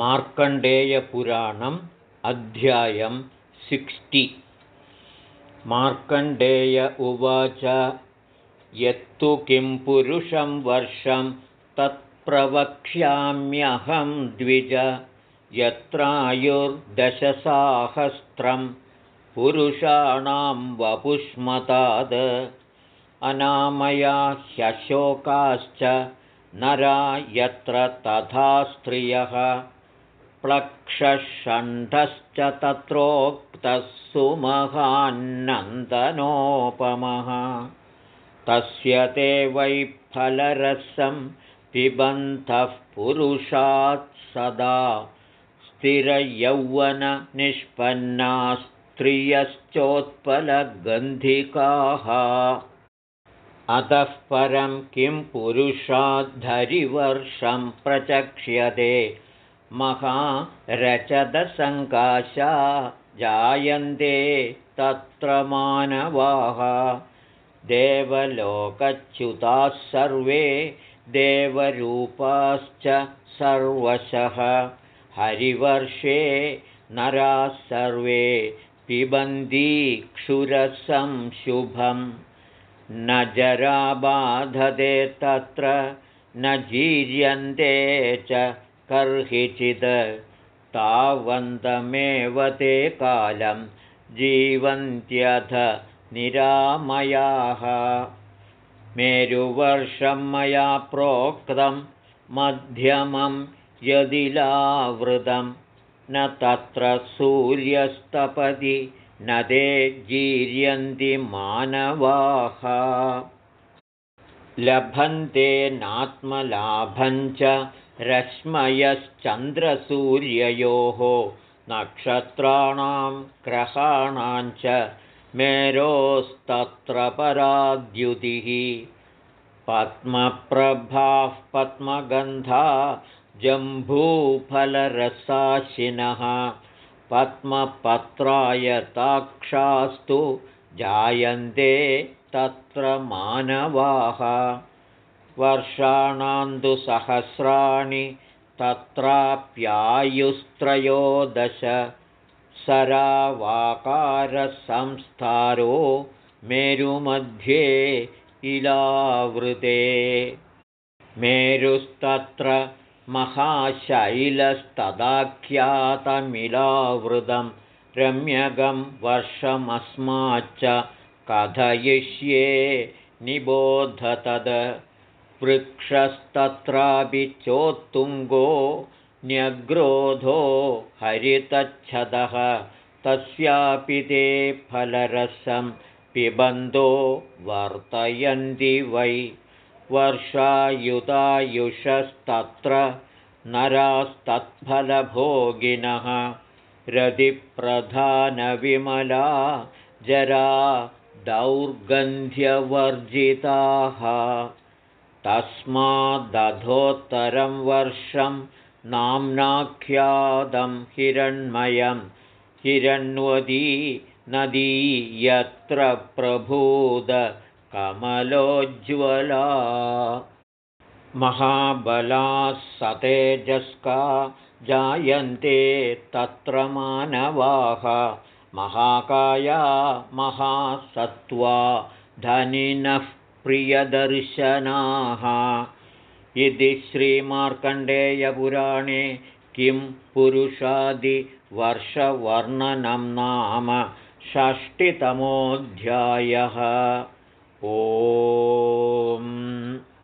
मार्कण्डेयपुराणम् अध्यायं सिक्स्टि. मार्कण्डेय उवाच यत्तु किं पुरुषं वर्षं तत्प्रवक्ष्याम्यहं द्विज यत्रायुर्दशसाहस्रं पुरुषाणां वपुष्मताद् अनामया ह्यशोकाश्च नरा यत्र तथा स्त्रियः प्लक्षषण्ढश्च तत्रोक्तः सुमहान्नन्दनोपमः। तस्य ते वै फलरसं पिबन्तः पुरुषात् सदा स्थिरयौवननिष्पन्ना स्त्रियश्चोत्पलगन्धिकाः अतः परं किं पुरुषाद्धरिवर्षं प्रचक्ष्यते महारचदसङ्काशा जायन्ते तत्र मानवाः। देवलोकच्युताः सर्वे देवरूपाश्च सर्वशः। हरिवर्षे नराः सर्वे पिबन्दीक्षुरसं शुभं। न जरा बाधते तत्र न जीर्यन्ते च कर्हिचित् तावन्तमेव ते कालं जीवन्त्यथ निरामयाः। मेरुवर्षं मया प्रोक्तं मध्यमं यदिलावृतं। न तत्र सूर्यस्तपदि न ते जीर्यन्ति मानवाः। लभन्ते नात्मलाभञ्च रश्मयश्चन्द्रसूर्ययोः नक्षत्राणां ग्रहाणां च मेरोस्तत्र पराद्युतिः। पद्मप्रभाः पद्मगन्धा जम्बूफलरसाशिनः। पद्मपत्रायताक्षास्तु जायन्ते तत्र मानवाः वर्षाणान्दुसहस्राणि तत्राप्यायुस्त्रयोदश सरावाकारसंस्थारो मेरुमध्ये इलावृते। मेरुस्तत्र महाशैलस्तदाख्यातमिलावृतं रम्यगं वर्षमस्माच्च कथयिष्ये निबोधतद वृक्षस्तत्रापि चोत्तुङ्गो न्यग्रोधो हरितच्छदः तस्यापि ते फलरसं पिबन्धो वर्तयन्ति वै। वर्षायुतायुषस्तत्र नरास्तत्फलभोगिनः रतिप्रधानविमला जरा दौर्गन्ध्यवर्जिताः तस्मादधोत्तरं वर्षं नाम्नाख्यातं हिरण्मयं हिरण्वदी नदी यत्र प्रभूदकमलोज्ज्वला महाबलाः सतेजस्का जायन्ते तत्र मानवाः। महाकाया महासत्त्वा धनिनः प्रियदर्शनाः। इति श्रीमार्कण्डेयपुराणे किं पुरुषादिवर्षवर्णनं नाम षष्टितमोऽध्यायः। ओ